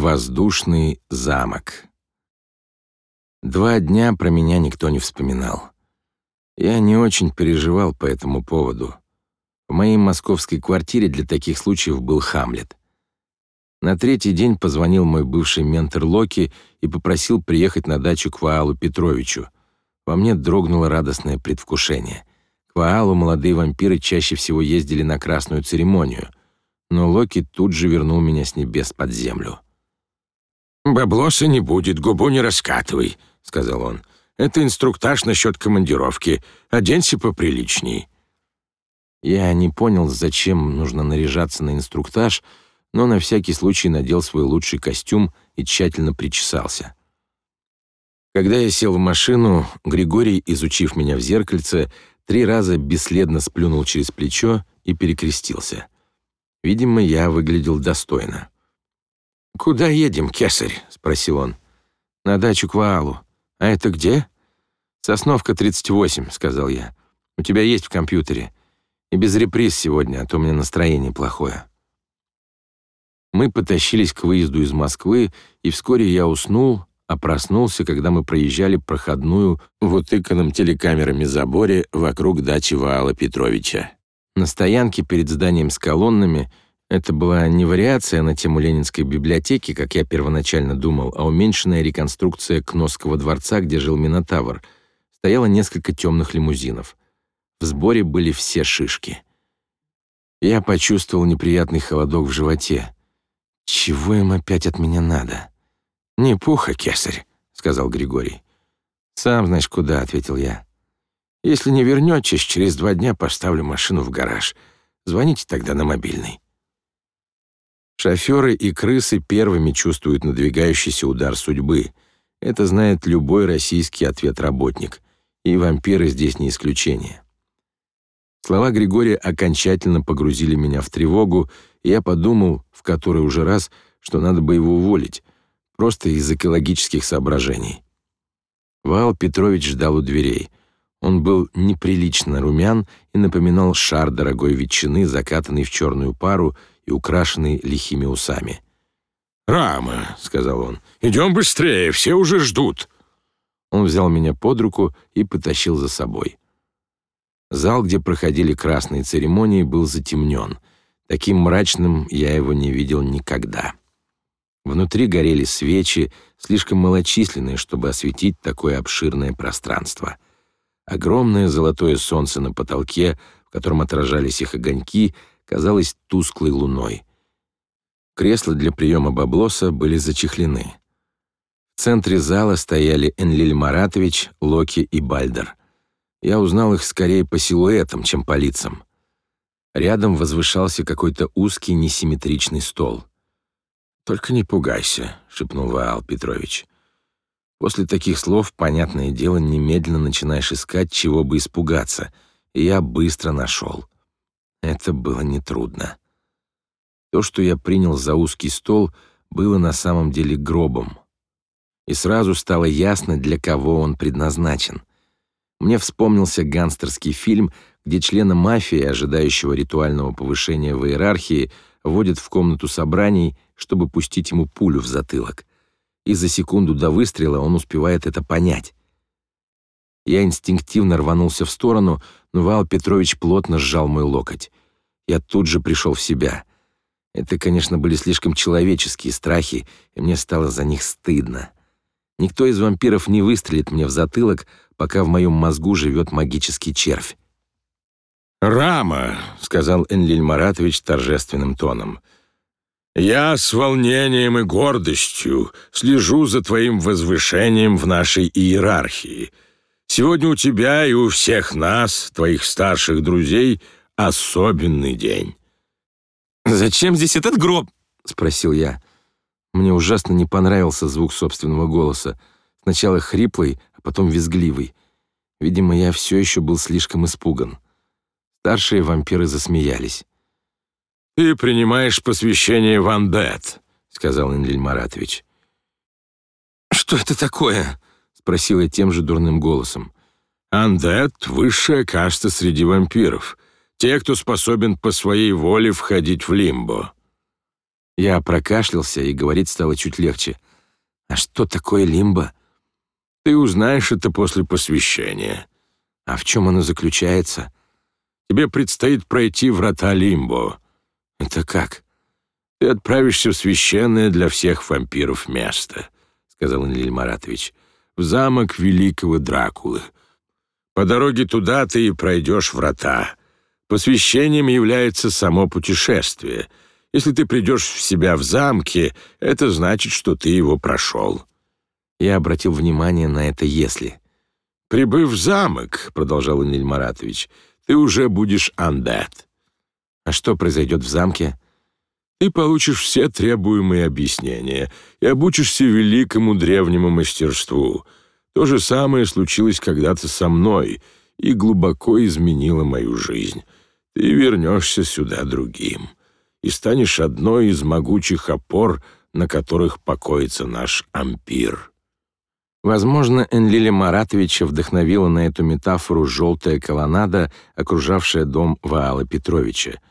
Воздушный замок. Два дня про меня никто не вспоминал. Я не очень переживал по этому поводу. В моей московской квартире для таких случаев был Хамлет. На третий день позвонил мой бывший ментор Локи и попросил приехать на дачу к Ваалу Петровичу. Во мне дрогнуло радостное предвкушение. К Ваалу молодые вампиры чаще всего ездили на красную церемонию, но Локи тут же вернул меня с небес под землю. «Баблоса не будет, губу не раскатывай», — сказал он. «Это инструктаж насчет командировки. Оденься поприличней». Я не понял, зачем нужно наряжаться на инструктаж, но на всякий случай надел свой лучший костюм и тщательно причесался. Когда я сел в машину, Григорий, изучив меня в зеркальце, три раза бесследно сплюнул через плечо и перекрестился. Видимо, я выглядел достойно. «Куда едем, кесарь?» — спросил он. «На дачу к Ваалу. А это где?» «Сосновка, 38», — сказал я. «У тебя есть в компьютере. И без реприз сегодня, а то у меня настроение плохое». Мы потащились к выезду из Москвы, и вскоре я уснул, а проснулся, когда мы проезжали проходную в утыканном телекамерами заборе вокруг дачи Ваала Петровича. На стоянке перед зданием с колоннами — это была не вариация на тему Ленинской библиотеки, как я первоначально думал, а уменьшенная реконструкция Кносского дворца, где жил Минотавр. Стояло несколько темных лимузинов. В сборе были все шишки. Я почувствовал неприятный холодок в животе. Чего им опять от меня надо? «Не пуха, кесарь», — сказал Григорий. «Сам знаешь куда», — ответил я. «Если не вернетесь, через два дня поставлю машину в гараж. Звоните тогда на мобильный». Шоферы и крысы первыми чувствуют надвигающийся удар судьбы. Это знает любой российский ответ-работник. И вампиры здесь не исключение. Слова Григория окончательно погрузили меня в тревогу, и я подумал, в который уже раз, что надо бы его уволить, просто из экологических соображений. Вал Петрович ждал у дверей. Он был неприлично румян и напоминал шар дорогой ветчины, закатанный в черную пару и украшенный лихими усами. «Рама», — сказал он, — «идем быстрее, все уже ждут». Он взял меня под руку и потащил за собой. Зал, где проходили красные церемонии, был затемнен. Таким мрачным я его не видел никогда. Внутри горели свечи, слишком малочисленные, чтобы осветить такое обширное пространство. Огромное золотое солнце на потолке, в котором отражались их огоньки, казалась тусклой луной. Кресла для приема баблоса были зачехлены. В центре зала стояли Энлиль Маратович, Локи и Бальдер. Я узнал их скорее по силуэтам, чем по лицам. Рядом возвышался какой-то узкий несимметричный стол. «Только не пугайся», — шепнул Ваал Петрович. После таких слов, понятное дело, немедленно начинаешь искать, чего бы испугаться, и я быстро нашел. Это было нетрудно. То, что я принял за узкий стол, было на самом деле гробом. И сразу стало ясно, для кого он предназначен. Мне вспомнился гангстерский фильм, где члена мафии, ожидающего ритуального повышения в иерархии, вводят в комнату собраний, чтобы пустить ему пулю в затылок. И за секунду до выстрела он успевает это понять. Я инстинктивно рванулся в сторону, но Вал Петрович плотно сжал мой локоть. Я тут же пришел в себя. Это, конечно, были слишком человеческие страхи, и мне стало за них стыдно. Никто из вампиров не выстрелит мне в затылок, пока в моем мозгу живет магический червь. «Рама», — сказал Энлиль Маратович торжественным тоном, — «я с волнением и гордостью слежу за твоим возвышением в нашей иерархии». Сегодня у тебя и у всех нас, твоих старших друзей, особенный день». «Зачем здесь этот гроб?» — спросил я. Мне ужасно не понравился звук собственного голоса. Сначала хриплый, а потом визгливый. Видимо, я все еще был слишком испуган. Старшие вампиры засмеялись. «Ты принимаешь посвящение в Андет», — сказал Энлиль Маратович. «Что это такое?» Спросил я тем же дурным голосом. «Андет — высшая каста среди вампиров. Те, кто способен по своей воле входить в лимбо». Я прокашлялся, и говорить стало чуть легче. «А что такое лимбо?» «Ты узнаешь это после посвящения». «А в чем оно заключается?» «Тебе предстоит пройти врата лимбо». «Это как?» «Ты отправишься в священное для всех вампиров место», — сказал Энлиль Маратович, «в замок великого Дракулы. По дороге туда ты и пройдешь врата. Посвящением является само путешествие. Если ты придешь в себя в замке, это значит, что ты его прошел». Я обратил внимание на это «если». «Прибыв в замок», — продолжал Энлиль Маратович, — «ты уже будешь андет». «А что произойдет в замке?» Ты получишь все требуемые объяснения и обучишься великому древнему мастерству. То же самое случилось когда-то со мной и глубоко изменило мою жизнь. Ты вернешься сюда другим и станешь одной из могучих опор, на которых покоится наш ампир. Возможно, Энлиля Маратовича вдохновила на эту метафору желтая колоннада, окружавшая дом Ваала Петровича —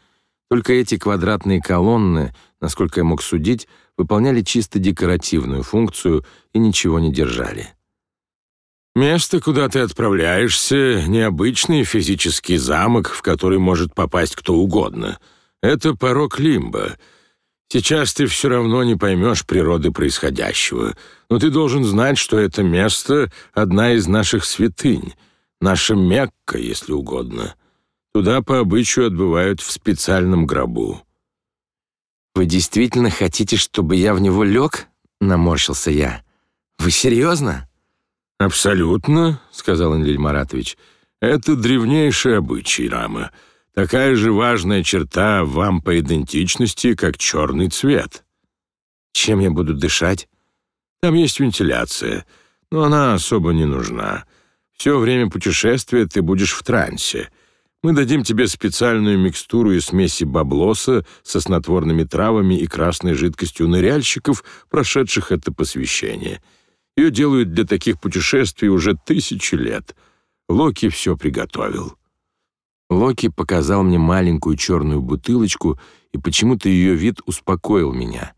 только эти квадратные колонны, насколько я мог судить, выполняли чисто декоративную функцию и ничего не держали. Место, куда ты отправляешься, необычный физический замок, в который может попасть кто угодно. Это порог лимба. Сейчас ты все равно не поймешь природы происходящего, но ты должен знать, что это место — одна из наших святынь, наша Мекка, если угодно. Туда по обычаю отбывают в специальном гробу. «Вы действительно хотите, чтобы я в него лег?» — наморщился я. «Вы серьезно?» «Абсолютно», — сказал Энлиль Маратович. «Это древнейший обычай Рама. Такая же важная черта вам по идентичности, как черный цвет». «Чем я буду дышать?» «Там есть вентиляция, но она особо не нужна. Все время путешествия ты будешь в трансе. Мы дадим тебе специальную микстуру из смеси баблоса со снотворными травами и красной жидкостью ныряльщиков, прошедших это посвящение. Ее делают для таких путешествий уже тысячи лет. Локи все приготовил. Локи показал мне маленькую черную бутылочку, и почему-то ее вид успокоил меня.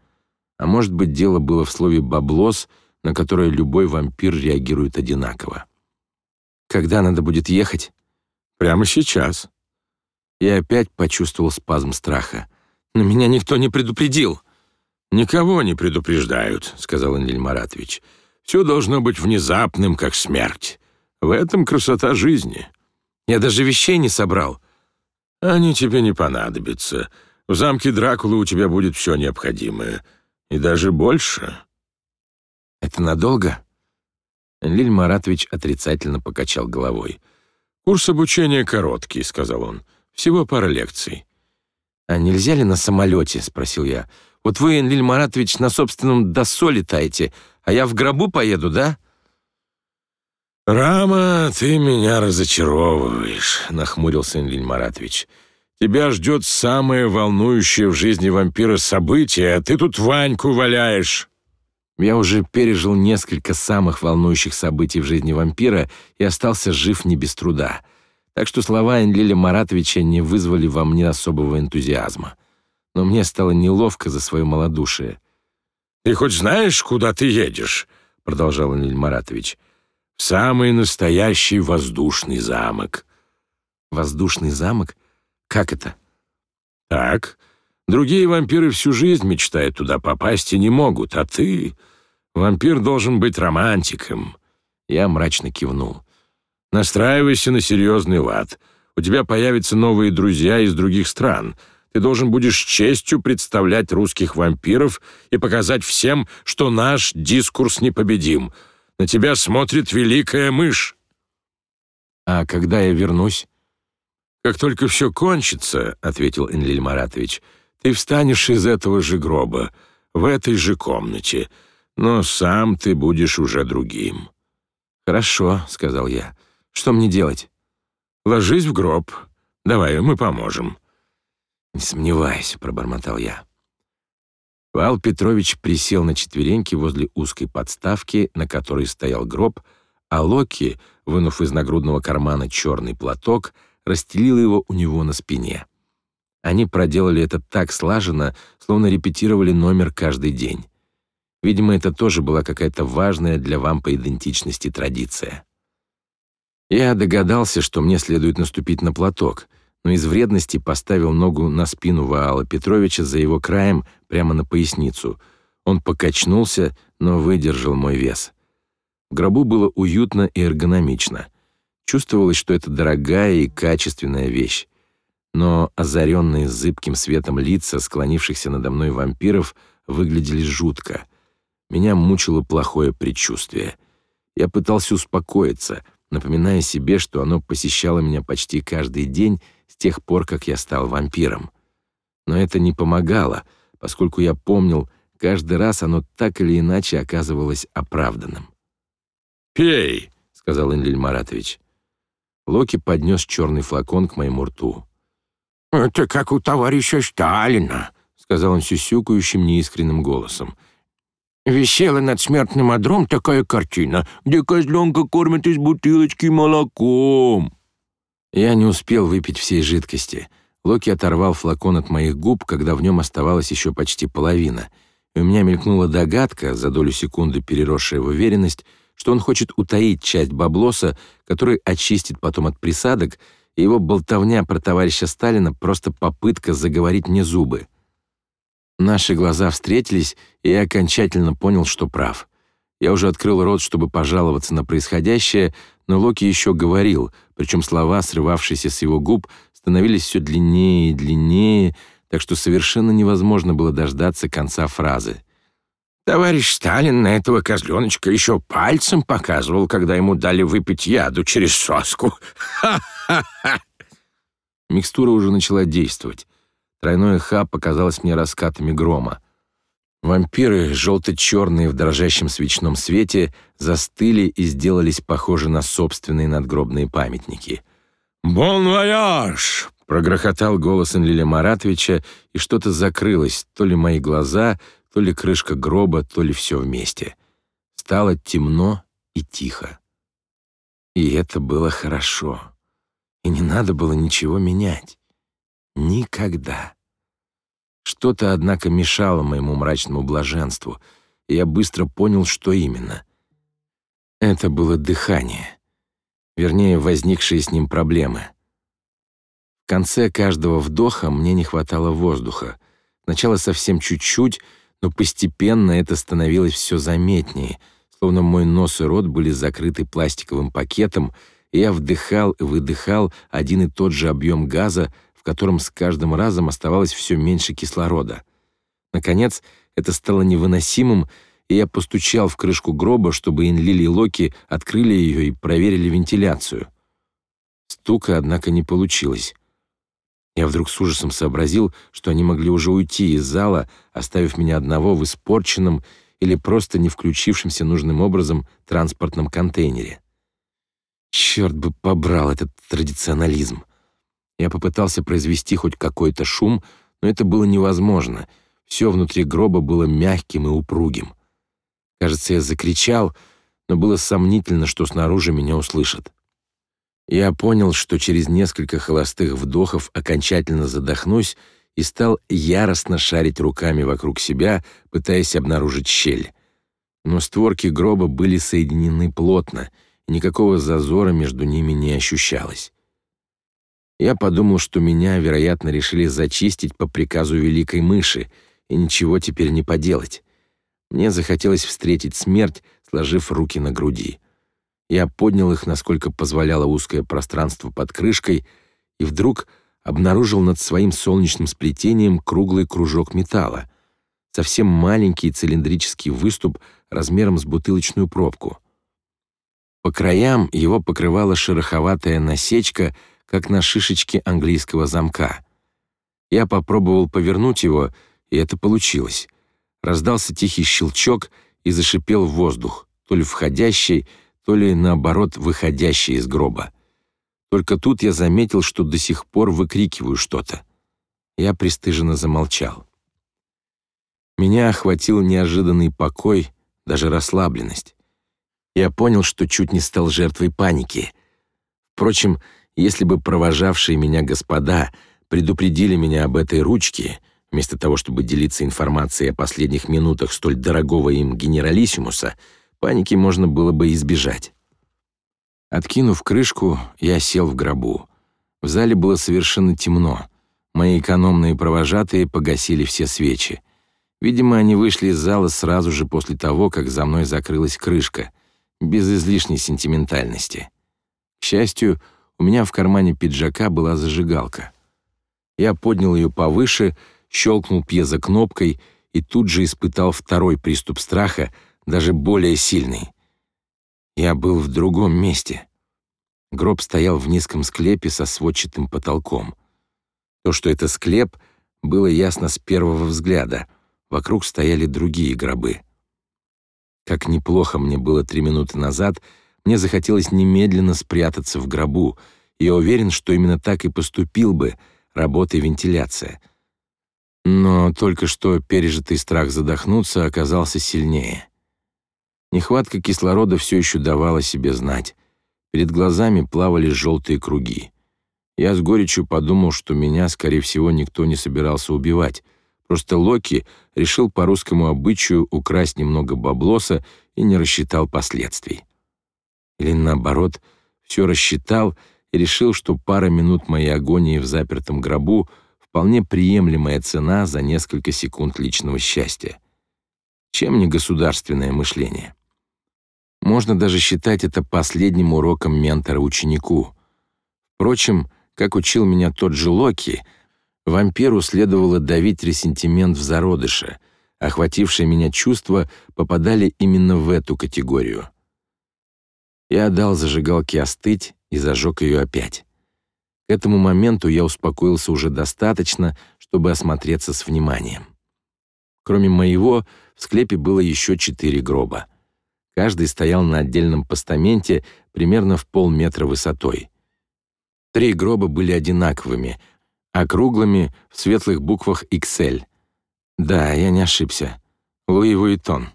А может быть, дело было в слове «баблос», на которое любой вампир реагирует одинаково. «Когда надо будет ехать?» Прямо сейчас. Я опять почувствовал спазм страха. Но меня никто не предупредил. Никого не предупреждают, сказал Энлиль Маратович. Все должно быть внезапным, как смерть. В этом красота жизни. Я даже вещей не собрал. Они тебе не понадобятся. В замке Дракулы у тебя будет все необходимое. И даже больше. Это надолго? Энлиль Маратович отрицательно покачал головой. «Курс обучения короткий», — сказал он. «Всего пара лекций». «А нельзя ли на самолете?» — спросил я. «Вот вы, Энлиль Маратович, на собственном ДОСО летаете, а я в гробу поеду, да?» «Рама, ты меня разочаровываешь», — нахмурился Энлиль Маратович. «Тебя ждет самое волнующее в жизни вампира событие, а ты тут Ваньку валяешь». Я уже пережил несколько самых волнующих событий в жизни вампира и остался жив не без труда. Так что слова Энлиля Маратовича не вызвали во мне особого энтузиазма. Но мне стало неловко за свое малодушие. «Ты хоть знаешь, куда ты едешь?» — продолжал Энлиль Маратович. «В самый настоящий воздушный замок». «Воздушный замок? Как это?» «Так. Другие вампиры всю жизнь мечтают туда попасть и не могут, а ты...» Вампир должен быть романтиком. Я мрачно кивнул. Настраивайся на серьезный лад. У тебя появятся новые друзья из других стран. Ты должен будешь честью представлять русских вампиров и показать всем, что наш дискурс непобедим. На тебя смотрит великая мышь. А когда я вернусь? Как только все кончится, ответил Энлиль Маратович. Ты встанешь из этого же гроба, в этой же комнате но сам ты будешь уже другим». «Хорошо», — сказал я. «Что мне делать?» «Ложись в гроб. Давай, мы поможем». «Не сомневайся», — пробормотал я. Павел Петрович присел на четвереньки возле узкой подставки, на которой стоял гроб, а Локи, вынув из нагрудного кармана черный платок, расстелил его у него на спине. Они проделали это так слаженно, словно репетировали номер каждый день. Видимо, это тоже была какая-то важная для вам по идентичности традиция. Я догадался, что мне следует наступить на платок, но из вредности поставил ногу на спину Ваала Петровича за его краем прямо на поясницу. Он покачнулся, но выдержал мой вес. В гробу было уютно и эргономично. Чувствовалось, что это дорогая и качественная вещь. Но озаренные зыбким светом лица склонившихся надо мной вампиров выглядели жутко. Меня мучило плохое предчувствие. Я пытался успокоиться, напоминая себе, что оно посещало меня почти каждый день с тех пор, как я стал вампиром. Но это не помогало, поскольку я помнил, каждый раз оно так или иначе оказывалось оправданным. «Пей», — сказал Энлиль Маратович. Локи поднес черный флакон к моему рту. «Это как у товарища Сталина», — сказал он сюсюкающим неискренним голосом. Висела над смертным одром такая картина, где козленка кормят из бутылочки молоком. Я не успел выпить всей жидкости. Локи оторвал флакон от моих губ, когда в нем оставалась еще почти половина. И у меня мелькнула догадка, за долю секунды переросшая в уверенность, что он хочет утаить часть баблоса, который очистит потом от присадок, его болтовня про товарища Сталина просто попытка заговорить мне зубы. Наши глаза встретились, и я окончательно понял, что прав. Я уже открыл рот, чтобы пожаловаться на происходящее, но Локи еще говорил, причем слова, срывавшиеся с его губ, становились все длиннее и длиннее, так что совершенно невозможно было дождаться конца фразы. Товарищ Сталин на этого козленочка еще пальцем показывал, когда ему дали выпить яду через соску. Ха-ха-ха! Микстура уже начала действовать. Тройное «Х» показалось мне раскатами грома. Вампиры, желто-черные в дрожащем свечном свете, застыли и сделались похожи на собственные надгробные памятники. «Бон вояж!» — прогрохотал голос Энлиля Маратовича, и что-то закрылось, то ли мои глаза, то ли крышка гроба, то ли все вместе. Стало темно и тихо. И это было хорошо. И не надо было ничего менять. Никогда. Что-то, однако, мешало моему мрачному блаженству, и я быстро понял, что именно. Это было дыхание. Вернее, возникшие с ним проблемы. В конце каждого вдоха мне не хватало воздуха. Сначала совсем чуть-чуть, но постепенно это становилось все заметнее, словно мой нос и рот были закрыты пластиковым пакетом, и я вдыхал и выдыхал один и тот же объем газа, в котором с каждым разом оставалось все меньше кислорода. Наконец, это стало невыносимым, и я постучал в крышку гроба, чтобы Инлили и Локи открыли ее и проверили вентиляцию. Стука, однако, не получилось. Я вдруг с ужасом сообразил, что они могли уже уйти из зала, оставив меня одного в испорченном или просто не включившемся нужным образом транспортном контейнере. Черт бы побрал этот традиционализм. Я попытался произвести хоть какой-то шум, но это было невозможно. Все внутри гроба было мягким и упругим. Кажется, я закричал, но было сомнительно, что снаружи меня услышат. Я понял, что через несколько холостых вдохов окончательно задохнусь и стал яростно шарить руками вокруг себя, пытаясь обнаружить щель. Но створки гроба были соединены плотно, и никакого зазора между ними не ощущалось. Я подумал, что меня, вероятно, решили зачистить по приказу великой мыши, и ничего теперь не поделать. Мне захотелось встретить смерть, сложив руки на груди. Я поднял их, насколько позволяло узкое пространство под крышкой, и вдруг обнаружил над своим солнечным сплетением круглый кружок металла, совсем маленький цилиндрический выступ размером с бутылочную пробку. По краям его покрывала шероховатая насечка — как на шишечке английского замка. Я попробовал повернуть его, и это получилось. Раздался тихий щелчок и зашипел воздух, то ли входящий, то ли, наоборот, выходящий из гроба. Только тут я заметил, что до сих пор выкрикиваю что-то. Я пристыженно замолчал. Меня охватил неожиданный покой, даже расслабленность. Я понял, что чуть не стал жертвой паники. Впрочем, если бы провожавшие меня господа предупредили меня об этой ручке, вместо того, чтобы делиться информацией о последних минутах столь дорогого им генералиссимуса, паники можно было бы избежать. Откинув крышку, я сел в гробу. В зале было совершенно темно. Мои экономные провожатые погасили все свечи. Видимо, они вышли из зала сразу же после того, как за мной закрылась крышка, без излишней сентиментальности. К счастью, у меня в кармане пиджака была зажигалка. Я поднял ее повыше, щелкнул пьезокнопкой и тут же испытал второй приступ страха, даже более сильный. Я был в другом месте. Гроб стоял в низком склепе со сводчатым потолком. То, что это склеп, было ясно с первого взгляда. Вокруг стояли другие гробы. Как неплохо мне было три минуты назад, мне захотелось немедленно спрятаться в гробу, я уверен, что именно так и поступил бы, работая вентиляция. Но только что пережитый страх задохнуться оказался сильнее. Нехватка кислорода все еще давала себе знать. Перед глазами плавали желтые круги. Я с горечью подумал, что меня, скорее всего, никто не собирался убивать. Просто Локи решил по русскому обычаю украсть немного баблоса и не рассчитал последствий. Или наоборот, все рассчитал и решил, что пара минут моей агонии в запертом гробу вполне приемлемая цена за несколько секунд личного счастья. Чем не государственное мышление? Можно даже считать это последним уроком ментора ученику. Впрочем, как учил меня тот же Локи, вампиру следовало давить ресентимент в зародыше. Охватившие меня чувства попадали именно в эту категорию. Я дал зажигалке остыть и зажег ее опять. К этому моменту я успокоился уже достаточно, чтобы осмотреться с вниманием. Кроме моего, в склепе было еще четыре гроба. Каждый стоял на отдельном постаменте примерно в полметра высотой. Три гроба были одинаковыми, округлыми в светлых буквах XL. Да, я не ошибся. Луи Вуитон.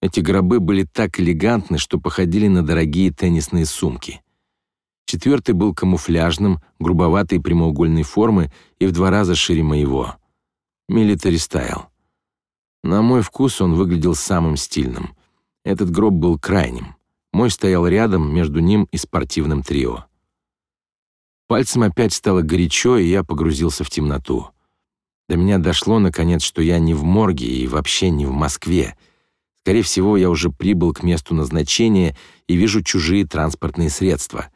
Эти гробы были так элегантны, что походили на дорогие теннисные сумки. Четвертый был камуфляжным, грубоватой прямоугольной формы и в два раза шире моего. Милитари стайл. На мой вкус он выглядел самым стильным. Этот гроб был крайним. Мой стоял рядом, между ним и спортивным трио. Пальцем опять стало горячо, и я погрузился в темноту. До меня дошло, наконец, что я не в морге и вообще не в Москве. Скорее всего, я уже прибыл к месту назначения и вижу чужие транспортные средства.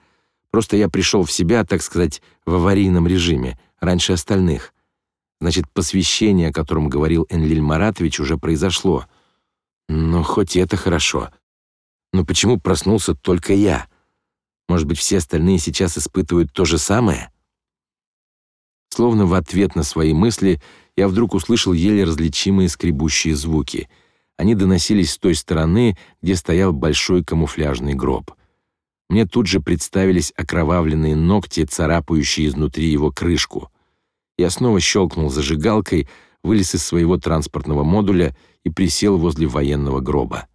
Просто я пришел в себя, так сказать, в аварийном режиме, раньше остальных. Значит, посвящение, о котором говорил Энлиль Маратович, уже произошло — но хоть и это хорошо. Но почему проснулся только я? Может быть, все остальные сейчас испытывают то же самое? Словно в ответ на свои мысли я вдруг услышал еле различимые скребущие звуки. Они доносились с той стороны, где стоял большой камуфляжный гроб. Мне тут же представились окровавленные ногти, царапающие изнутри его крышку. Я снова щелкнул зажигалкой, вылез из своего транспортного модуля и присел возле военного гроба.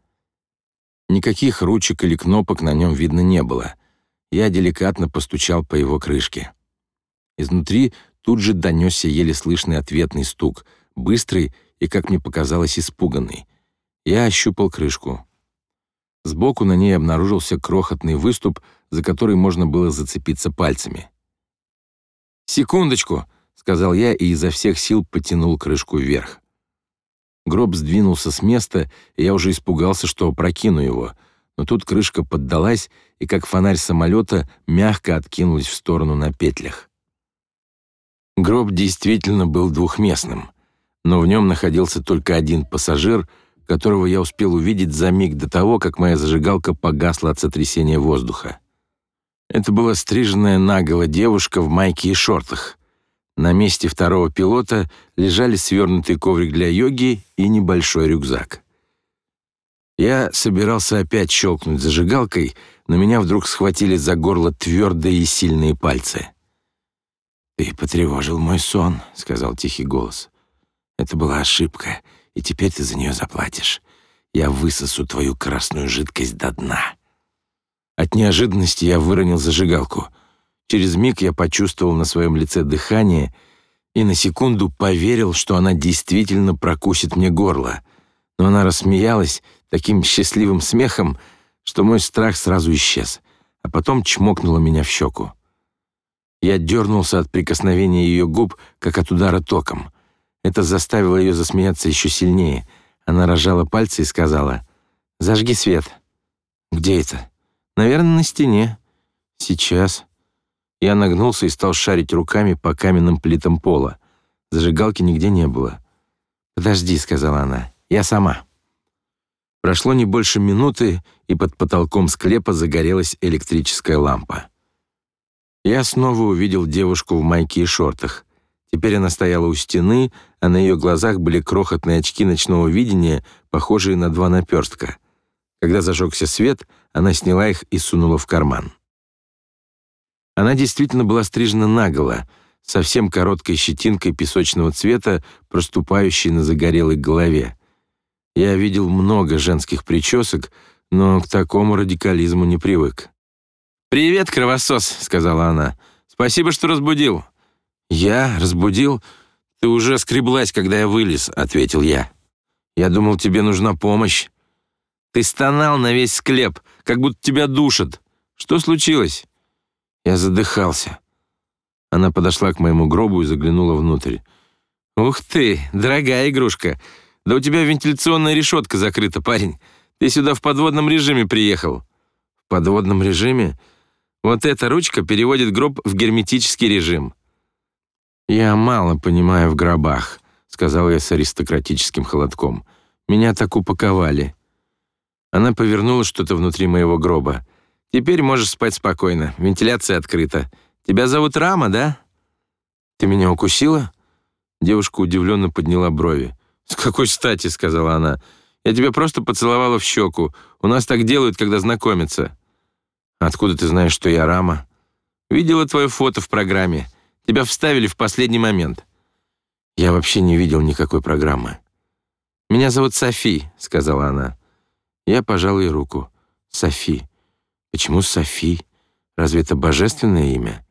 Никаких ручек или кнопок на нем видно не было. Я деликатно постучал по его крышке. Изнутри тут же донесся еле слышный ответный стук, быстрый и, как мне показалось, испуганный. Я ощупал крышку. Сбоку на ней обнаружился крохотный выступ, за который можно было зацепиться пальцами. «Секундочку!» — сказал я и изо всех сил потянул крышку вверх. Гроб сдвинулся с места, и я уже испугался, что опрокину его. Но тут крышка поддалась, и как фонарь самолета мягко откинулась в сторону на петлях. Гроб действительно был двухместным, но в нем находился только один пассажир, которого я успел увидеть за миг до того, как моя зажигалка погасла от сотрясения воздуха. Это была стриженная наголо девушка в майке и шортах — на месте второго пилота лежали свернутый коврик для йоги и небольшой рюкзак. Я собирался опять щелкнуть зажигалкой, но меня вдруг схватили за горло твердые и сильные пальцы. «Ты потревожил мой сон», — сказал тихий голос. «Это была ошибка, и теперь ты за нее заплатишь. Я высосу твою красную жидкость до дна». От неожиданности я выронил зажигалку — Через миг я почувствовал на своем лице дыхание и на секунду поверил, что она действительно прокусит мне горло. Но она рассмеялась таким счастливым смехом, что мой страх сразу исчез, а потом чмокнула меня в щеку. Я дернулся от прикосновения ее губ, как от удара током. Это заставило ее засмеяться еще сильнее. Она разжала пальцы и сказала, «Зажги свет». «Где это?» «Наверное, на стене». «Сейчас». Я нагнулся и стал шарить руками по каменным плитам пола. Зажигалки нигде не было. «Подожди», — сказала она, — «я сама». Прошло не больше минуты, и под потолком склепа загорелась электрическая лампа. Я снова увидел девушку в майке и шортах. Теперь она стояла у стены, а на ее глазах были крохотные очки ночного видения, похожие на два наперстка. Когда зажегся свет, она сняла их и сунула в карман. Она действительно была стрижена наголо, совсем короткой щетинкой песочного цвета, проступающей на загорелой голове. Я видел много женских причесок, но к такому радикализму не привык. «Привет, кровосос», — сказала она. «Спасибо, что разбудил». «Я? Разбудил? Ты уже скреблась, когда я вылез», — ответил я. «Я думал, тебе нужна помощь». «Ты стонал на весь склеп, как будто тебя душат. Что случилось?» Я задыхался. Она подошла к моему гробу и заглянула внутрь. «Ух ты, дорогая игрушка! Да у тебя вентиляционная решетка закрыта, парень. Ты сюда в подводном режиме приехал». «В подводном режиме?» Вот эта ручка переводит гроб в герметический режим. «Я мало понимаю в гробах», — сказал я с аристократическим холодком. «Меня так упаковали». Она повернула что-то внутри моего гроба. «Теперь можешь спать спокойно. Вентиляция открыта. Тебя зовут Рама, да?» «Ты меня укусила?» Девушка удивленно подняла брови. «С какой стати?» — сказала она. «Я тебя просто поцеловала в щеку. У нас так делают, когда знакомятся». «Откуда ты знаешь, что я Рама?» «Видела твое фото в программе. Тебя вставили в последний момент». «Я вообще не видел никакой программы». «Меня зовут Софи», — сказала она. Я пожал ей руку. «Софи. Почему Софи? Разве это божественное имя?»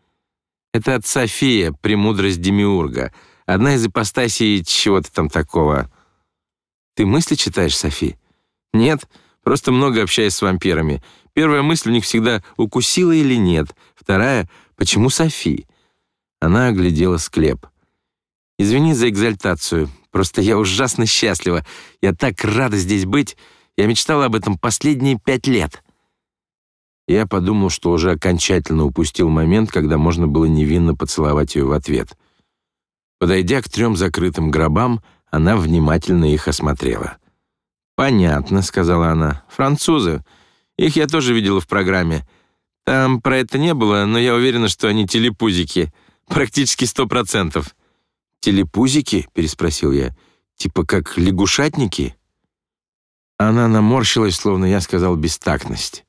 «Это от София, премудрость Демиурга. Одна из ипостасей чего-то там такого». «Ты мысли читаешь, Софи?» «Нет, просто много общаюсь с вампирами. Первая мысль у них всегда «укусила или нет», вторая «почему Софи?». Она оглядела склеп. «Извини за экзальтацию, просто я ужасно счастлива. Я так рада здесь быть. Я мечтала об этом последние пять лет». Я подумал, что уже окончательно упустил момент, когда можно было невинно поцеловать ее в ответ. Подойдя к трем закрытым гробам, она внимательно их осмотрела. «Понятно», — сказала она. «Французы. Их я тоже видела в программе. Там про это не было, но я уверена, что они телепузики. Практически сто процентов». «Телепузики?» — переспросил я. «Типа как лягушатники?» Она наморщилась, словно я сказал бестактность.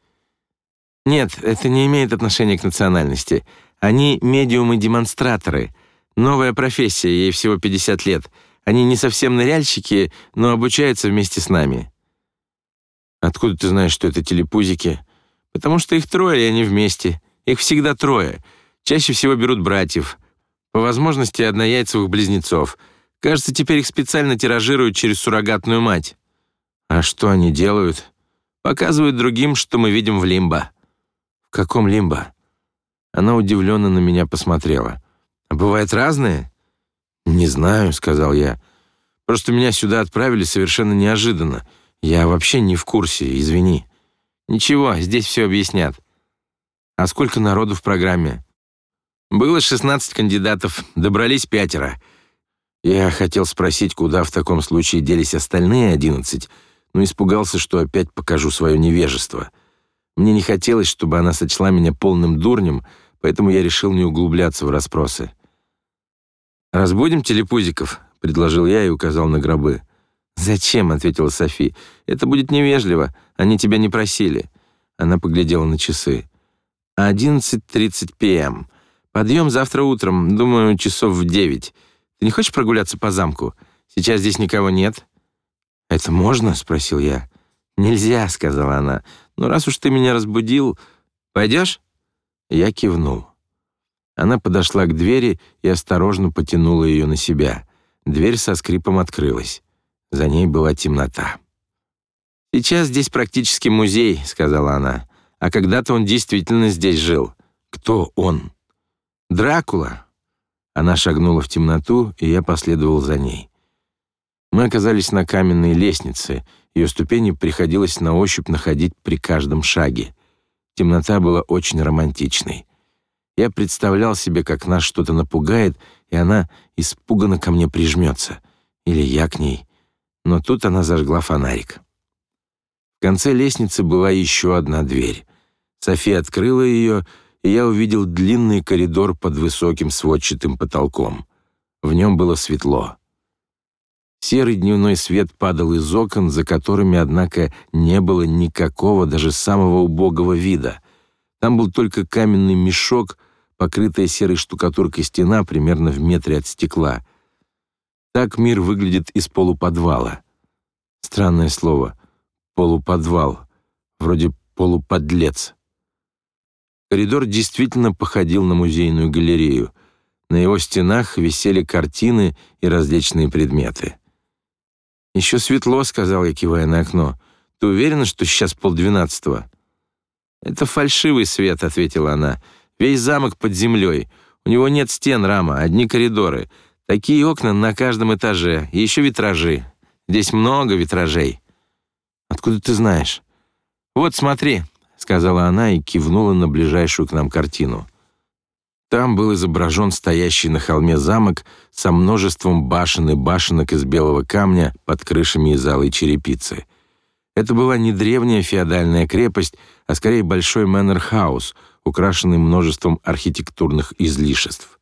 «Нет, это не имеет отношения к национальности. Они медиумы-демонстраторы. Новая профессия, ей всего 50 лет. Они не совсем ныряльщики, но обучаются вместе с нами». «Откуда ты знаешь, что это телепузики?» «Потому что их трое, и они вместе. Их всегда трое. Чаще всего берут братьев. По возможности однояйцевых близнецов. Кажется, теперь их специально тиражируют через суррогатную мать». «А что они делают?» «Показывают другим, что мы видим в лимбо». «В каком лимбо?» Она удивленно на меня посмотрела. «А бывают разные?» «Не знаю», — сказал я. «Просто меня сюда отправили совершенно неожиданно. Я вообще не в курсе, извини». «Ничего, здесь все объяснят». «А сколько народу в программе?» «Было 16 кандидатов, добрались пятеро». Я хотел спросить, куда в таком случае делись остальные 11, но испугался, что опять покажу свое невежество. Мне не хотелось, чтобы она сочла меня полным дурнем, поэтому я решил не углубляться в расспросы. «Разбудим телепузиков», — предложил я и указал на гробы. «Зачем?» — ответила Софи. «Это будет невежливо. Они тебя не просили». Она поглядела на часы. «11.30 п.м. Подъем завтра утром, думаю, часов в девять. Ты не хочешь прогуляться по замку? Сейчас здесь никого нет». «Это можно?» — спросил я. «Нельзя», — сказала она. «Но раз уж ты меня разбудил, пойдешь?» Я кивнул. Она подошла к двери и осторожно потянула ее на себя. Дверь со скрипом открылась. За ней была темнота. «Сейчас здесь практически музей», — сказала она. «А когда-то он действительно здесь жил». «Кто он?» «Дракула». Она шагнула в темноту, и я последовал за ней. Мы оказались на каменной лестнице. Ее ступени приходилось на ощупь находить при каждом шаге. Темнота была очень романтичной. Я представлял себе, как нас что-то напугает, и она испуганно ко мне прижмется. Или я к ней. Но тут она зажгла фонарик. В конце лестницы была еще одна дверь. София открыла ее, и я увидел длинный коридор под высоким сводчатым потолком. В нем было светло. Серый дневной свет падал из окон, за которыми, однако, не было никакого, даже самого убогого вида. Там был только каменный мешок, покрытая серой штукатуркой стена примерно в метре от стекла. Так мир выглядит из полуподвала. Странное слово полуподвал, вроде полуподлец. Коридор действительно походил на музейную галерею. На его стенах висели картины и различные предметы. «Еще светло», — сказал я, кивая на окно. «Ты уверена, что сейчас полдвенадцатого?» «Это фальшивый свет», — ответила она. «Весь замок под землей. У него нет стен, рама, одни коридоры. Такие окна на каждом этаже, и еще витражи. Здесь много витражей». Откуда ты знаешь? Вот смотри, сказала она и кивнула на ближайшую к нам картину. Там был изображен стоящий на холме замок со множеством башен и башенок из белого камня под крышами из алой черепицы. Это была не древняя феодальная крепость, а скорее большой manor house, украшенный множеством архитектурных излишеств.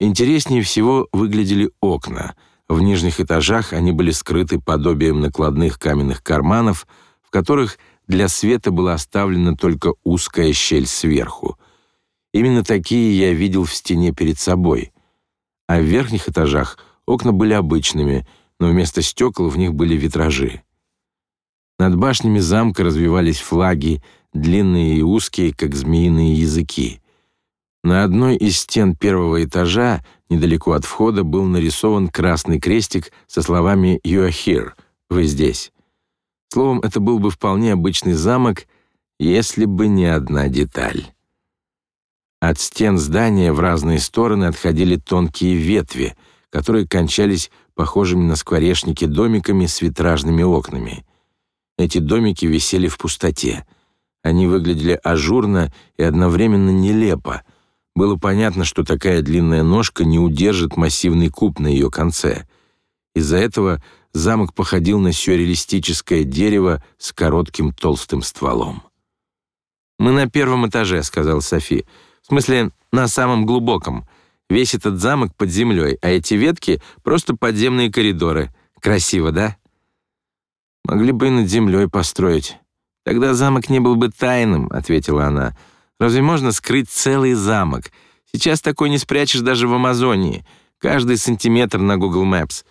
Интереснее всего выглядели окна — в нижних этажах они были скрыты подобием накладных каменных карманов, в которых для света была оставлена только узкая щель сверху. Именно такие я видел в стене перед собой. А в верхних этажах окна были обычными, но вместо стекол в них были витражи. Над башнями замка развивались флаги, длинные и узкие, как змеиные языки. На одной из стен первого этажа Недалеко от входа был нарисован красный крестик со словами «You are here» — «Вы здесь». Словом, это был бы вполне обычный замок, если бы не одна деталь. От стен здания в разные стороны отходили тонкие ветви, которые кончались похожими на скворечники домиками с витражными окнами. Эти домики висели в пустоте. Они выглядели ажурно и одновременно нелепо — было понятно, что такая длинная ножка не удержит массивный куб на ее конце. Из-за этого замок походил на сюрреалистическое дерево с коротким толстым стволом. «Мы на первом этаже», — сказал Софи. «В смысле, на самом глубоком. Весь этот замок под землей, а эти ветки — просто подземные коридоры. Красиво, да?» «Могли бы и над землей построить. Тогда замок не был бы тайным», — ответила она. Разве можно скрыть целый замок? Сейчас такой не спрячешь даже в Амазонии. Каждый сантиметр на Google Maps.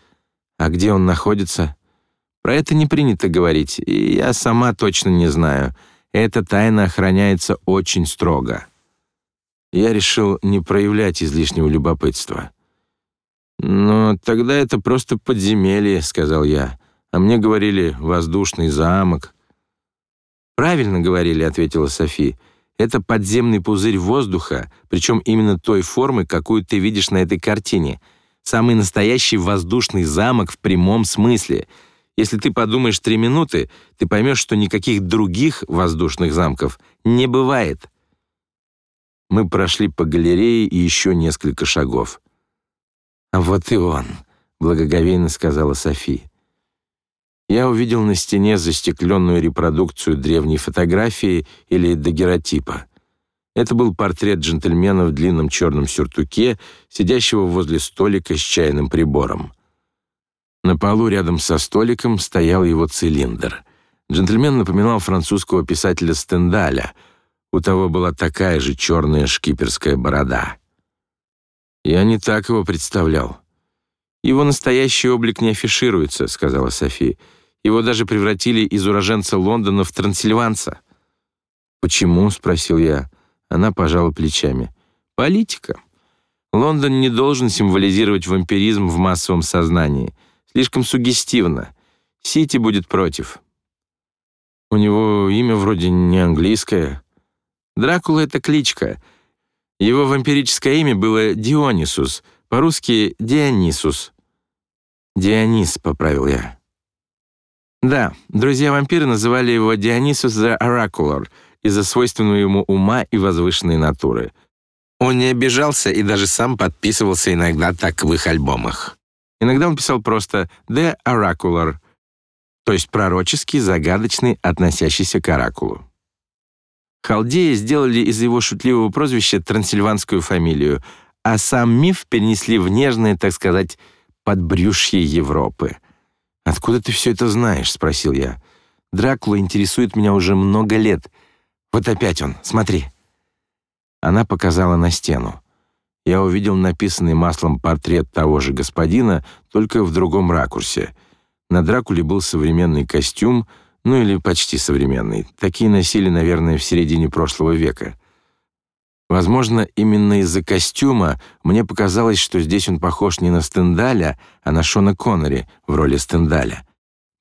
А где он находится? Про это не принято говорить, и я сама точно не знаю. Эта тайна охраняется очень строго. Я решил не проявлять излишнего любопытства. «Но тогда это просто подземелье», — сказал я. «А мне говорили, воздушный замок». «Правильно говорили», — ответила София. Это подземный пузырь воздуха, причем именно той формы, какую ты видишь на этой картине. Самый настоящий воздушный замок в прямом смысле. Если ты подумаешь три минуты, ты поймешь, что никаких других воздушных замков не бывает. Мы прошли по галерее и еще несколько шагов. «А вот и он», — благоговейно сказала София я увидел на стене застекленную репродукцию древней фотографии или дагеротипа. Это был портрет джентльмена в длинном черном сюртуке, сидящего возле столика с чайным прибором. На полу рядом со столиком стоял его цилиндр. Джентльмен напоминал французского писателя Стендаля. У того была такая же черная шкиперская борода. Я не так его представлял. «Его настоящий облик не афишируется», — сказала София. Его даже превратили из уроженца Лондона в трансильванца. «Почему?» — спросил я. Она пожала плечами. Политика. Лондон не должен символизировать вампиризм в массовом сознании. Слишком сугестивно. Сити будет против. У него имя вроде не английское. Дракула — это кличка. Его вампирическое имя было Дионисус, по-русски Дионисус. Дионис, поправил я. Да, друзья-вампиры называли его Дионисус the Oracular из-за свойственного ему ума и возвышенной натуры. Он не обижался и даже сам подписывался иногда так в их альбомах. Иногда он писал просто «The Oracular», то есть пророческий, загадочный, относящийся к оракулу. Халдеи сделали из его шутливого прозвища трансильванскую фамилию, а сам миф перенесли в нежное, так сказать, подбрюшье Европы. «Откуда ты все это знаешь?» — спросил я. «Дракула интересует меня уже много лет. Вот опять он, смотри». Она показала на стену. Я увидел написанный маслом портрет того же господина, только в другом ракурсе. На Дракуле был современный костюм, ну или почти современный. Такие носили, наверное, в середине прошлого века. Возможно, именно из-за костюма мне показалось, что здесь он похож не на Стендаля, а на Шона Коннери в роли Стендаля.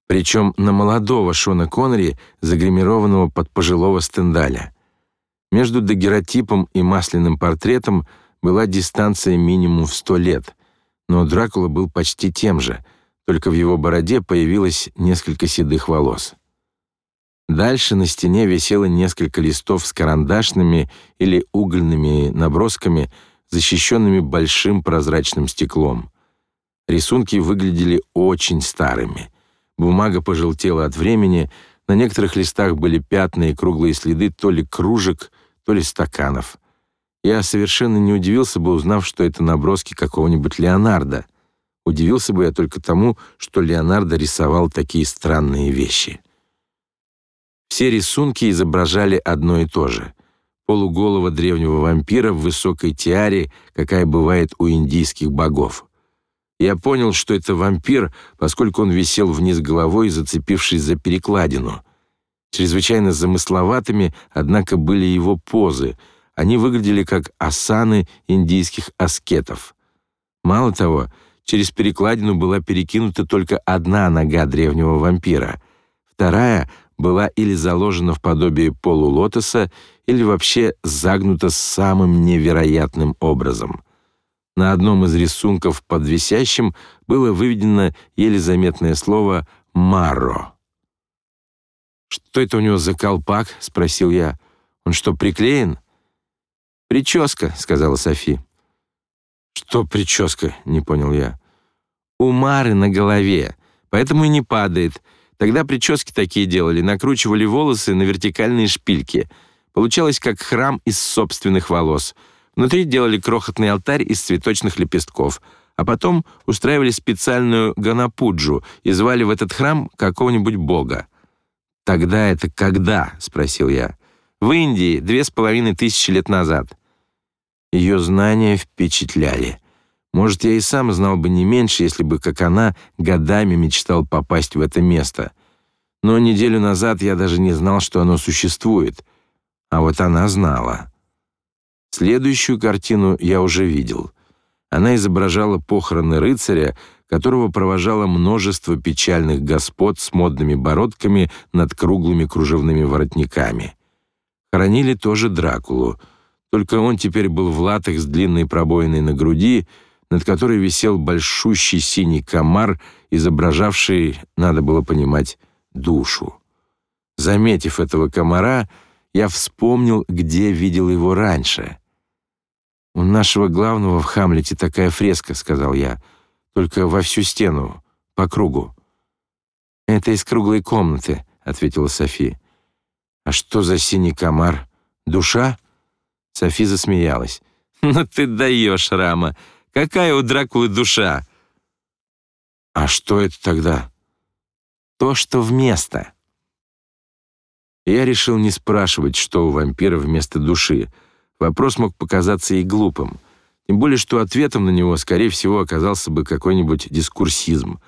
Причем на молодого Шона Коннери, загримированного под пожилого Стендаля. Между дагеротипом и масляным портретом была дистанция минимум в сто лет, но Дракула был почти тем же, только в его бороде появилось несколько седых волос. Дальше на стене висело несколько листов с карандашными или угольными набросками, защищенными большим прозрачным стеклом. Рисунки выглядели очень старыми. Бумага пожелтела от времени, на некоторых листах были пятна и круглые следы то ли кружек, то ли стаканов. Я совершенно не удивился бы, узнав, что это наброски какого-нибудь Леонардо. Удивился бы я только тому, что Леонардо рисовал такие странные вещи. Все рисунки изображали одно и то же. Полуголого древнего вампира в высокой тиаре, какая бывает у индийских богов. Я понял, что это вампир, поскольку он висел вниз головой, зацепившись за перекладину. Чрезвычайно замысловатыми, однако, были его позы. Они выглядели как асаны индийских аскетов. Мало того, через перекладину была перекинута только одна нога древнего вампира. Вторая была или заложена в подобие полулотоса, или вообще загнута самым невероятным образом. На одном из рисунков под висящим было выведено еле заметное слово «марро». «Что это у него за колпак?» — спросил я. «Он что, приклеен?» «Прическа», — сказала Софи. «Что прическа?» — не понял я. «У Мары на голове, поэтому и не падает. Тогда прически такие делали, накручивали волосы на вертикальные шпильки. Получалось как храм из собственных волос. Внутри делали крохотный алтарь из цветочных лепестков, а потом устраивали специальную ганапуджу и звали в этот храм какого-нибудь бога. «Тогда это когда?» — спросил я. «В Индии, две с половиной тысячи лет назад». Ее знания впечатляли. Может, я и сам знал бы не меньше, если бы, как она, годами мечтал попасть в это место. Но неделю назад я даже не знал, что оно существует. А вот она знала. Следующую картину я уже видел. Она изображала похороны рыцаря, которого провожало множество печальных господ с модными бородками над круглыми кружевными воротниками. Хоронили тоже Дракулу, только он теперь был в латах с длинной пробоиной на груди, над которой висел большущий синий комар, изображавший, надо было понимать, душу. Заметив этого комара, я вспомнил, где видел его раньше. «У нашего главного в Хамлете такая фреска», — сказал я, — «только во всю стену, по кругу». «Это из круглой комнаты», — ответила Софи. «А что за синий комар? Душа?» Софи засмеялась. «Ну ты даешь, Рама. Какая у Дракулы душа? А что это тогда? То, что вместо. Я решил не спрашивать, что у вампира вместо души. Вопрос мог показаться и глупым. Тем более, что ответом на него, скорее всего, оказался бы какой-нибудь дискурсизм.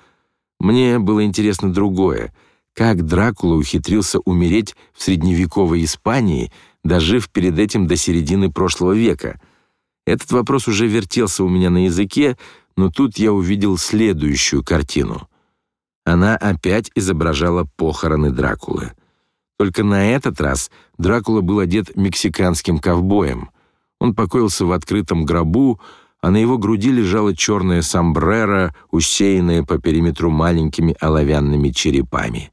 Мне было интересно другое. Как Дракула ухитрился умереть в средневековой Испании, дожив перед этим до середины прошлого века — Этот вопрос уже вертелся у меня на языке, но тут я увидел следующую картину. Она опять изображала похороны Дракулы. Только на этот раз Дракула был одет мексиканским ковбоем. Он покоился в открытом гробу, а на его груди лежала черная сомбреро, усеянная по периметру маленькими оловянными черепами.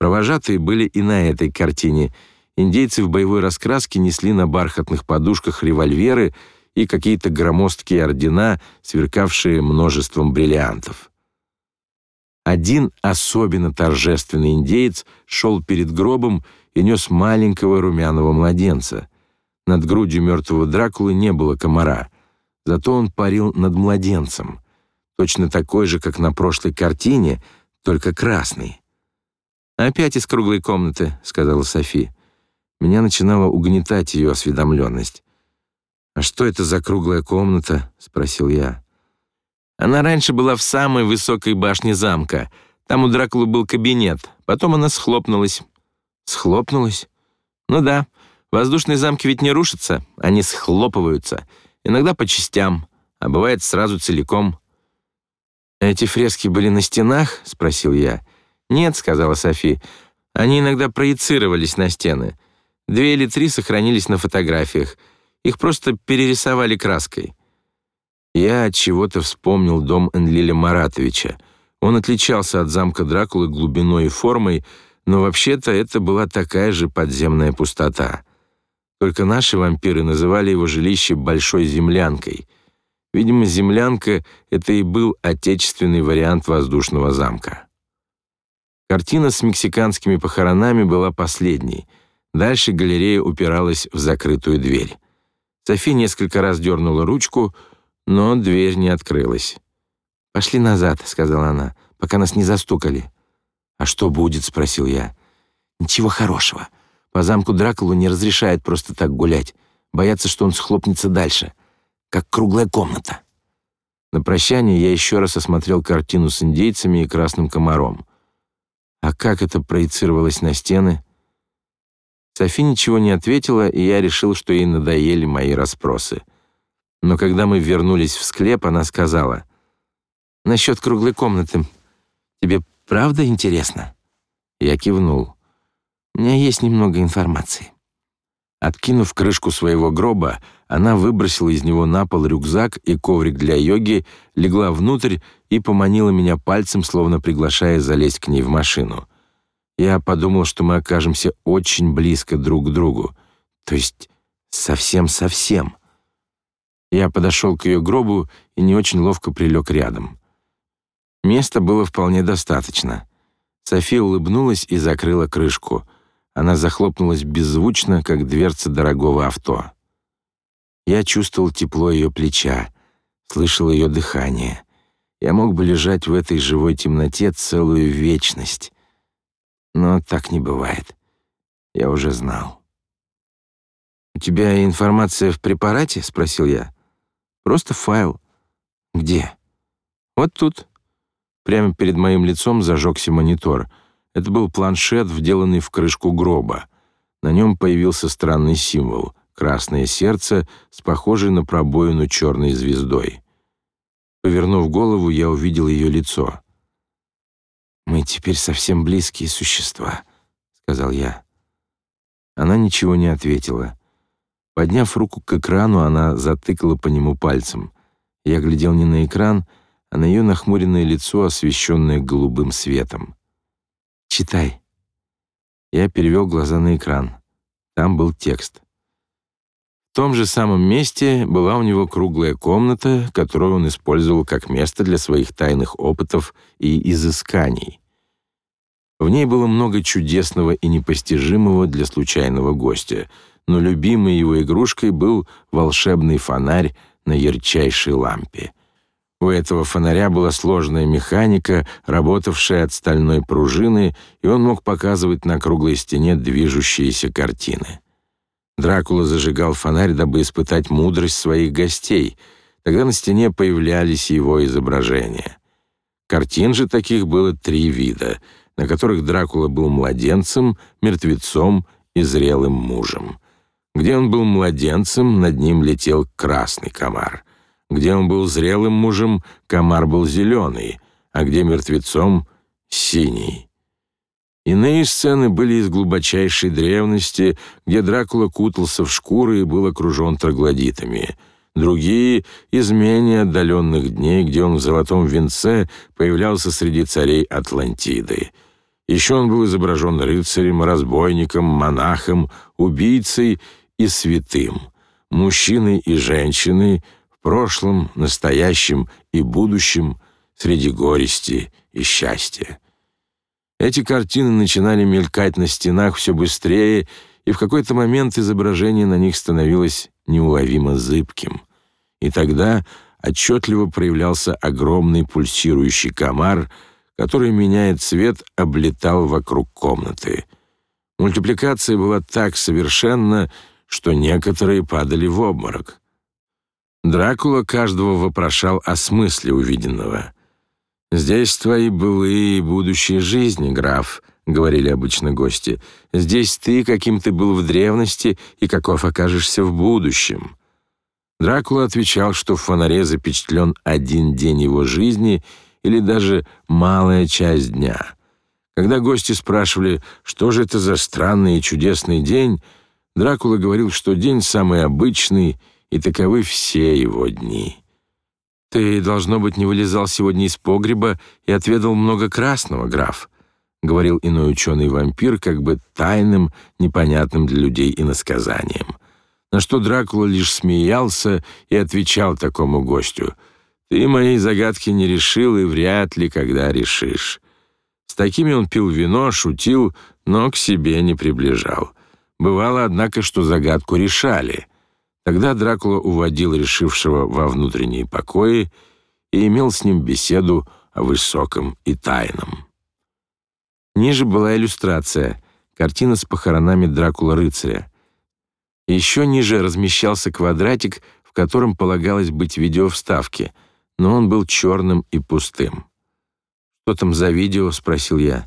Провожатые были и на этой картине. Индейцы в боевой раскраске несли на бархатных подушках револьверы и какие-то громоздкие ордена, сверкавшие множеством бриллиантов. Один особенно торжественный индеец шел перед гробом и нес маленького румяного младенца. Над грудью мертвого Дракулы не было комара, зато он парил над младенцем, точно такой же, как на прошлой картине, только красный. «Опять из круглой комнаты», — сказала Софи. Меня начинала угнетать ее осведомленность. «А что это за круглая комната?» — спросил я. Она раньше была в самой высокой башне замка. Там у Дракулы был кабинет. Потом она схлопнулась. Схлопнулась? Ну да. Воздушные замки ведь не рушатся, они схлопываются. Иногда по частям, а бывает сразу целиком. «Эти фрески были на стенах?» — спросил я. «Нет», — сказала Софи. «Они иногда проецировались на стены. Две или три сохранились на фотографиях. Их просто перерисовали краской». Я от чего-то вспомнил дом Энлиля Маратовича. Он отличался от замка Дракулы глубиной и формой, но вообще-то это была такая же подземная пустота. Только наши вампиры называли его жилище большой землянкой. Видимо, землянка это и был отечественный вариант воздушного замка. Картина с мексиканскими похоронами была последней. Дальше галерея упиралась в закрытую дверь. Софи несколько раз дернула ручку, но дверь не открылась. «Пошли назад», — сказала она, — «пока нас не застукали». «А что будет?» — спросил я. «Ничего хорошего. По замку Дракулу не разрешают просто так гулять. Боятся, что он схлопнется дальше, как круглая комната». На прощание я еще раз осмотрел картину с индейцами и красным комаром. А как это проецировалось на стены? Софи ничего не ответила, и я решил, что ей надоели мои расспросы. Но когда мы вернулись в склеп, она сказала, «Насчет круглой комнаты. Тебе правда интересно?» Я кивнул. «У меня есть немного информации». Откинув крышку своего гроба, она выбросила из него на пол рюкзак и коврик для йоги, легла внутрь и поманила меня пальцем, словно приглашая залезть к ней в машину. Я подумал, что мы окажемся очень близко друг к другу. То есть совсем-совсем. Я подошел к ее гробу и не очень ловко прилег рядом. Места было вполне достаточно. София улыбнулась и закрыла крышку. Она захлопнулась беззвучно, как дверца дорогого авто. Я чувствовал тепло ее плеча, слышал ее дыхание. Я мог бы лежать в этой живой темноте целую вечность. Но так не бывает. Я уже знал. «У тебя информация в препарате?» — спросил я. Просто файл. Где? Вот тут. Прямо перед моим лицом зажегся монитор. Это был планшет, вделанный в крышку гроба. На нем появился странный символ — красное сердце с похожей на пробоину черной звездой. Повернув голову, я увидел ее лицо. «Мы теперь совсем близкие существа», — сказал я. Она ничего не ответила. Подняв руку к экрану, она затыкала по нему пальцем. Я глядел не на экран, а на ее нахмуренное лицо, освещенное голубым светом. «Читай». Я перевел глаза на экран. Там был текст. В том же самом месте была у него круглая комната, которую он использовал как место для своих тайных опытов и изысканий. В ней было много чудесного и непостижимого для случайного гостя — но любимой его игрушкой был волшебный фонарь на ярчайшей лампе. У этого фонаря была сложная механика, работавшая от стальной пружины, и он мог показывать на круглой стене движущиеся картины. Дракула зажигал фонарь, дабы испытать мудрость своих гостей. Тогда на стене появлялись его изображения. Картин же таких было три вида, на которых Дракула был младенцем, мертвецом и зрелым мужем. Где он был младенцем, над ним летел красный комар. Где он был зрелым мужем, комар был зеленый, а где мертвецом — синий. Иные сцены были из глубочайшей древности, где Дракула кутался в шкуры и был окружен троглодитами. Другие — из менее отдаленных дней, где он в золотом венце появлялся среди царей Атлантиды. Еще он был изображен рыцарем, разбойником, монахом, убийцей и святым, мужчиной и женщиной, в прошлом, настоящем и будущем, среди горести и счастья. Эти картины начинали мелькать на стенах все быстрее, и в какой-то момент изображение на них становилось неуловимо зыбким. И тогда отчетливо проявлялся огромный пульсирующий комар, который, меняя цвет, облетал вокруг комнаты. Мультипликация была так совершенна, что некоторые падали в обморок. Дракула каждого вопрошал о смысле увиденного. «Здесь твои былые и будущие жизни, граф», — говорили обычно гости. «Здесь ты, каким ты был в древности и каков окажешься в будущем». Дракула отвечал, что в фонаре запечатлен один день его жизни или даже малая часть дня. Когда гости спрашивали, что же это за странный и чудесный день, Дракула говорил, что день самый обычный, и таковы все его дни. «Ты, должно быть, не вылезал сегодня из погреба и отведал много красного, граф», — говорил иной ученый-вампир, как бы тайным, непонятным для людей иносказанием. На что Дракула лишь смеялся и отвечал такому гостю, «Ты моей загадки не решил и вряд ли когда решишь». С такими он пил вино, шутил, но к себе не приближал. Бывало, однако, что загадку решали — Тогда Дракула уводил решившего во внутренние покои и имел с ним беседу о высоком и тайном. Ниже была иллюстрация, картина с похоронами Дракула-рыцаря. Еще ниже размещался квадратик, в котором полагалось быть видео вставки, но он был черным и пустым. «Что там за видео?» — спросил я.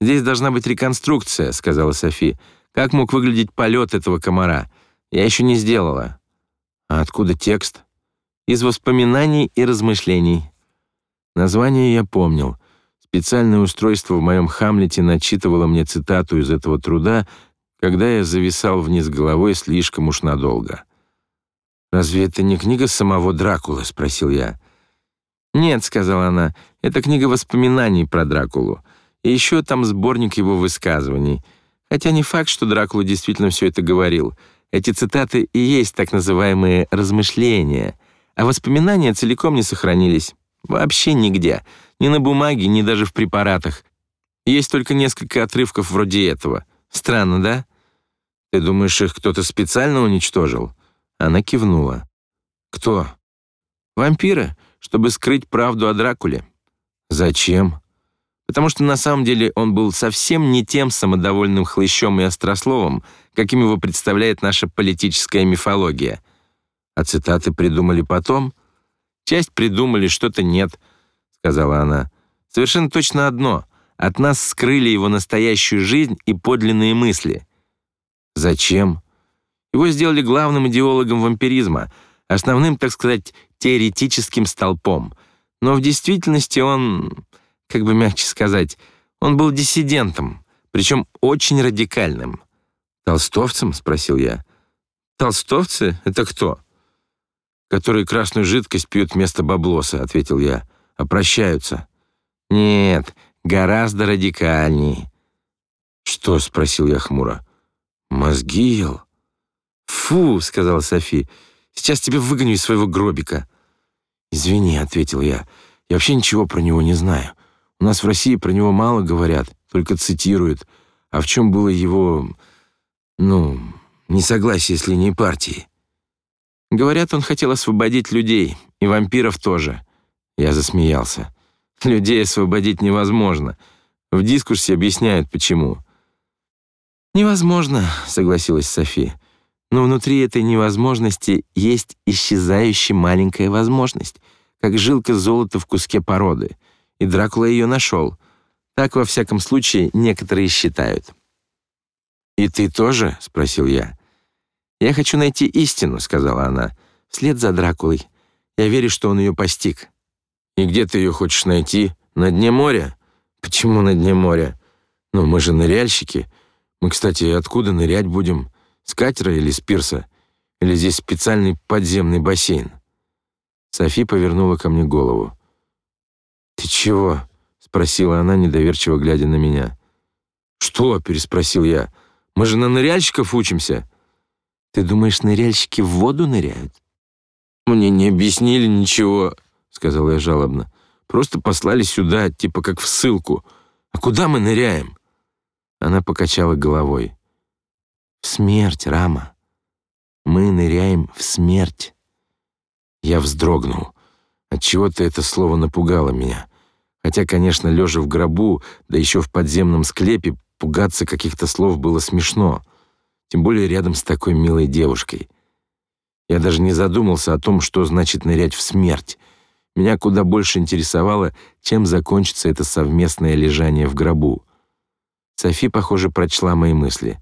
«Здесь должна быть реконструкция», — сказала Софи. «Как мог выглядеть полет этого комара?» Я еще не сделала. А откуда текст? Из воспоминаний и размышлений. Название я помнил. Специальное устройство в моем Хамлете начитывало мне цитату из этого труда, когда я зависал вниз головой слишком уж надолго. «Разве это не книга самого Дракулы?» — спросил я. «Нет», — сказала она, — «это книга воспоминаний про Дракулу. И еще там сборник его высказываний. Хотя не факт, что Дракула действительно все это говорил. Эти цитаты и есть так называемые размышления, а воспоминания целиком не сохранились. Вообще нигде. Ни на бумаге, ни даже в препаратах. Есть только несколько отрывков вроде этого. Странно, да? Ты думаешь, их кто-то специально уничтожил? Она кивнула. Кто? Вампиры, чтобы скрыть правду о Дракуле. Зачем? Потому что на самом деле он был совсем не тем самодовольным хлыщом и острословом, каким его представляет наша политическая мифология. А цитаты придумали потом? Часть придумали, что-то нет, сказала она. Совершенно точно одно. От нас скрыли его настоящую жизнь и подлинные мысли. Зачем? Его сделали главным идеологом вампиризма, основным, так сказать, теоретическим столпом. Но в действительности он как бы мягче сказать, он был диссидентом, причем очень радикальным. «Толстовцем?» — спросил я. «Толстовцы? Это кто?» «Которые красную жидкость пьют вместо баблоса», — ответил я. «Опрощаются». «Нет, гораздо радикальней». «Что?» — спросил я хмуро. «Мозги ел?» «Фу!» — сказала Софи. «Сейчас тебя выгоню из своего гробика». «Извини», — ответил я. «Я вообще ничего про него не знаю. У нас в России про него мало говорят, только цитируют. А в чем было его, ну, несогласие с линией партии? Говорят, он хотел освободить людей, и вампиров тоже. Я засмеялся. Людей освободить невозможно. В дискурсе объясняют, почему. «Невозможно», — согласилась Софи. «Но внутри этой невозможности есть исчезающая маленькая возможность, как жилка золота в куске породы и Дракула ее нашел. Так, во всяком случае, некоторые считают. «И ты тоже?» — спросил я. «Я хочу найти истину», — сказала она, — «вслед за Дракулой. Я верю, что он ее постиг». «И где ты ее хочешь найти? На дне моря?» «Почему на дне моря? Ну, мы же ныряльщики. Мы, кстати, откуда нырять будем? С катера или с пирса? Или здесь специальный подземный бассейн?» Софи повернула ко мне голову. «Ты чего?» — спросила она, недоверчиво глядя на меня. «Что?» — переспросил я. «Мы же на ныряльщиков учимся». «Ты думаешь, ныряльщики в воду ныряют?» «Мне не объяснили ничего», — сказал я жалобно. «Просто послали сюда, типа как в ссылку. А куда мы ныряем?» Она покачала головой. «В смерть, Рама. Мы ныряем в смерть». Я вздрогнул. Отчего-то это слово напугало меня. Хотя, конечно, лежа в гробу, да еще в подземном склепе, пугаться каких-то слов было смешно. Тем более рядом с такой милой девушкой. Я даже не задумался о том, что значит нырять в смерть. Меня куда больше интересовало, чем закончится это совместное лежание в гробу. Софи, похоже, прочла мои мысли.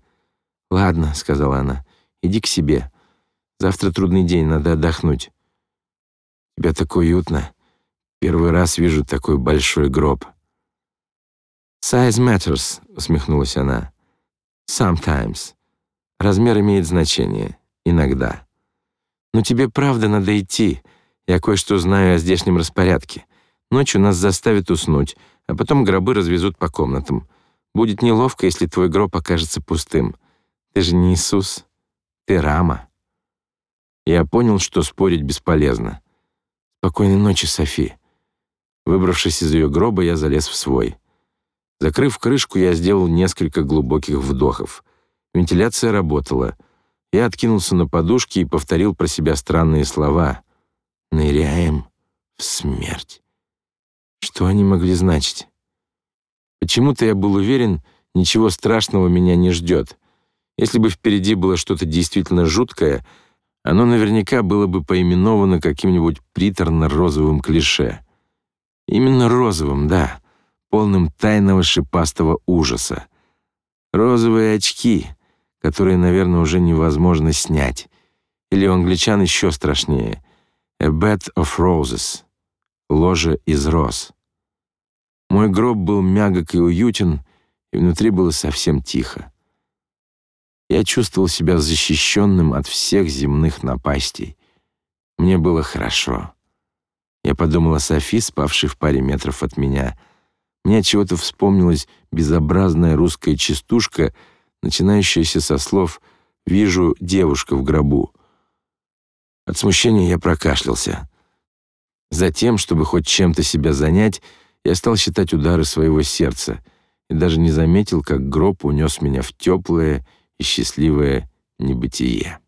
«Ладно», — сказала она, — «иди к себе. Завтра трудный день, надо отдохнуть». «Тебе так уютно. Первый раз вижу такой большой гроб». «Size matters», — усмехнулась она. «Sometimes. Размер имеет значение. Иногда. Но тебе правда надо идти. Я кое-что знаю о здешнем распорядке. Ночью нас заставят уснуть, а потом гробы развезут по комнатам. Будет неловко, если твой гроб окажется пустым. Ты же не Иисус. Ты Рама». Я понял, что спорить бесполезно. «Спокойной ночи, Софи». Выбравшись из ее гроба, я залез в свой. Закрыв крышку, я сделал несколько глубоких вдохов. Вентиляция работала. Я откинулся на подушки и повторил про себя странные слова. «Ныряем в смерть». Что они могли значить? Почему-то я был уверен, ничего страшного меня не ждет. Если бы впереди было что-то действительно жуткое, оно наверняка было бы поименовано каким-нибудь приторно-розовым клише. Именно розовым, да полным тайного шипастого ужаса. Розовые очки, которые, наверное, уже невозможно снять. Или у англичан еще страшнее. A bed of roses. Ложе из роз. Мой гроб был мягок и уютен, и внутри было совсем тихо. Я чувствовал себя защищенным от всех земных напастей. Мне было хорошо. Я подумал о Софи, спавшей в паре метров от меня, мне чего-то вспомнилась безобразная русская частушка, начинающаяся со слов «Вижу девушка в гробу». От смущения я прокашлялся. Затем, чтобы хоть чем-то себя занять, я стал считать удары своего сердца и даже не заметил, как гроб унес меня в теплое и счастливое небытие.